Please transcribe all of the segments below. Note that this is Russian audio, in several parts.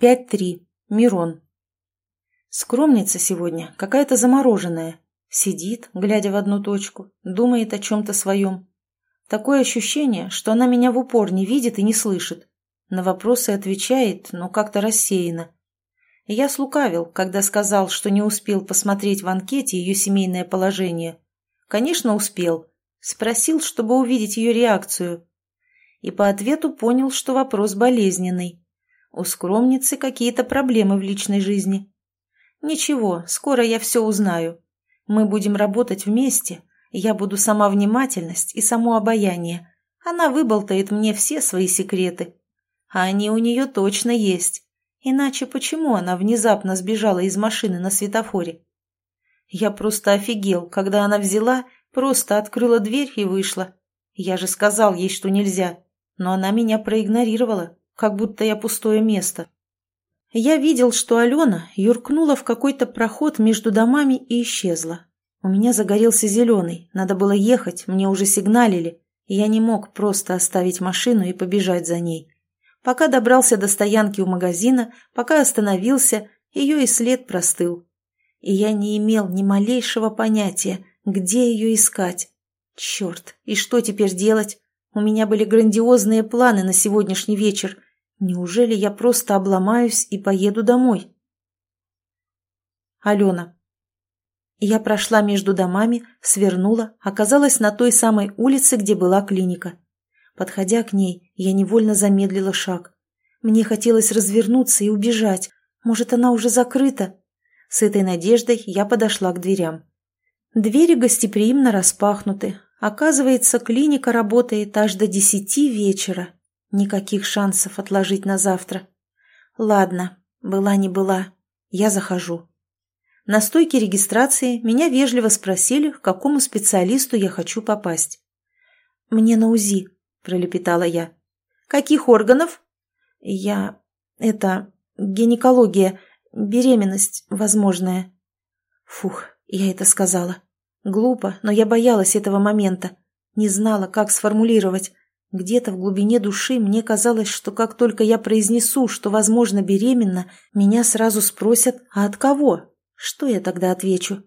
5-3. Мирон. Скромница сегодня, какая-то замороженная. Сидит, глядя в одну точку, думает о чем-то своем. Такое ощущение, что она меня в упор не видит и не слышит. На вопросы отвечает, но как-то рассеянно. Я слукавил, когда сказал, что не успел посмотреть в анкете ее семейное положение. Конечно, успел. Спросил, чтобы увидеть ее реакцию. И по ответу понял, что вопрос болезненный. У скромницы какие-то проблемы в личной жизни. Ничего, скоро я все узнаю. Мы будем работать вместе. Я буду сама внимательность и само обаяние. Она выболтает мне все свои секреты. А они у нее точно есть. Иначе почему она внезапно сбежала из машины на светофоре? Я просто офигел, когда она взяла, просто открыла дверь и вышла. Я же сказал ей, что нельзя. Но она меня проигнорировала, как будто я пустое место. Я видел, что Алена юркнула в какой-то проход между домами и исчезла. У меня загорелся зеленый, надо было ехать, мне уже сигналили, и я не мог просто оставить машину и побежать за ней. Пока добрался до стоянки у магазина, пока остановился, ее и след простыл. И я не имел ни малейшего понятия, где ее искать. Черт, и что теперь делать? У меня были грандиозные планы на сегодняшний вечер – Неужели я просто обломаюсь и поеду домой? Алена. Я прошла между домами, свернула, оказалась на той самой улице, где была клиника. Подходя к ней, я невольно замедлила шаг. Мне хотелось развернуться и убежать. Может, она уже закрыта? С этой надеждой я подошла к дверям. Двери гостеприимно распахнуты. Оказывается, клиника работает аж до десяти вечера. Никаких шансов отложить на завтра. Ладно, была не была. Я захожу. На стойке регистрации меня вежливо спросили, к какому специалисту я хочу попасть. «Мне на УЗИ», – пролепетала я. «Каких органов?» «Я... это... гинекология, беременность возможная». Фух, я это сказала. Глупо, но я боялась этого момента. Не знала, как сформулировать. Где-то в глубине души мне казалось, что как только я произнесу, что, возможно, беременна, меня сразу спросят «А от кого?». Что я тогда отвечу?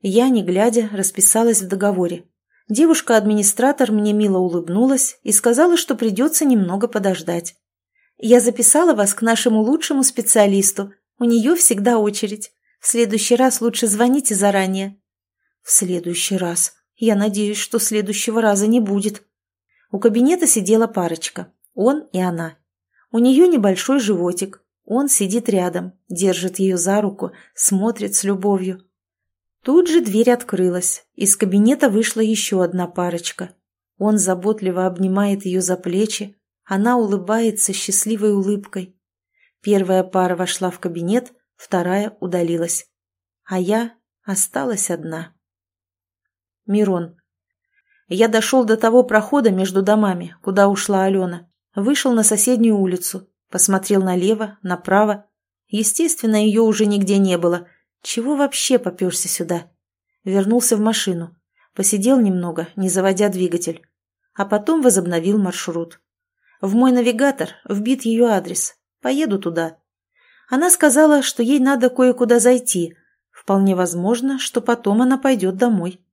Я, не глядя, расписалась в договоре. Девушка-администратор мне мило улыбнулась и сказала, что придется немного подождать. «Я записала вас к нашему лучшему специалисту. У нее всегда очередь. В следующий раз лучше звоните заранее». «В следующий раз. Я надеюсь, что следующего раза не будет», у кабинета сидела парочка, он и она. У нее небольшой животик, он сидит рядом, держит ее за руку, смотрит с любовью. Тут же дверь открылась, из кабинета вышла еще одна парочка. Он заботливо обнимает ее за плечи, она улыбается счастливой улыбкой. Первая пара вошла в кабинет, вторая удалилась. А я осталась одна. Мирон. Я дошел до того прохода между домами, куда ушла Алена. Вышел на соседнюю улицу, посмотрел налево, направо. Естественно, ее уже нигде не было. Чего вообще поперся сюда? Вернулся в машину. Посидел немного, не заводя двигатель. А потом возобновил маршрут. В мой навигатор вбит ее адрес. Поеду туда. Она сказала, что ей надо кое-куда зайти. Вполне возможно, что потом она пойдет домой.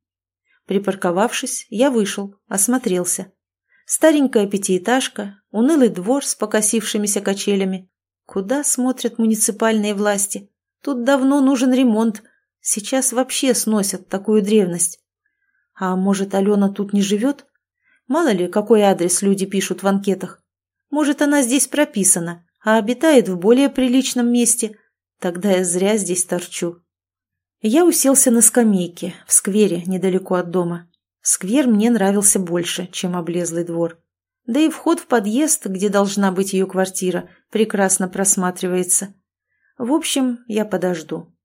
Припарковавшись, я вышел, осмотрелся. Старенькая пятиэтажка, унылый двор с покосившимися качелями. Куда смотрят муниципальные власти? Тут давно нужен ремонт. Сейчас вообще сносят такую древность. А может, Алена тут не живет? Мало ли, какой адрес люди пишут в анкетах. Может, она здесь прописана, а обитает в более приличном месте. Тогда я зря здесь торчу. Я уселся на скамейке в сквере недалеко от дома. Сквер мне нравился больше, чем облезлый двор. Да и вход в подъезд, где должна быть ее квартира, прекрасно просматривается. В общем, я подожду.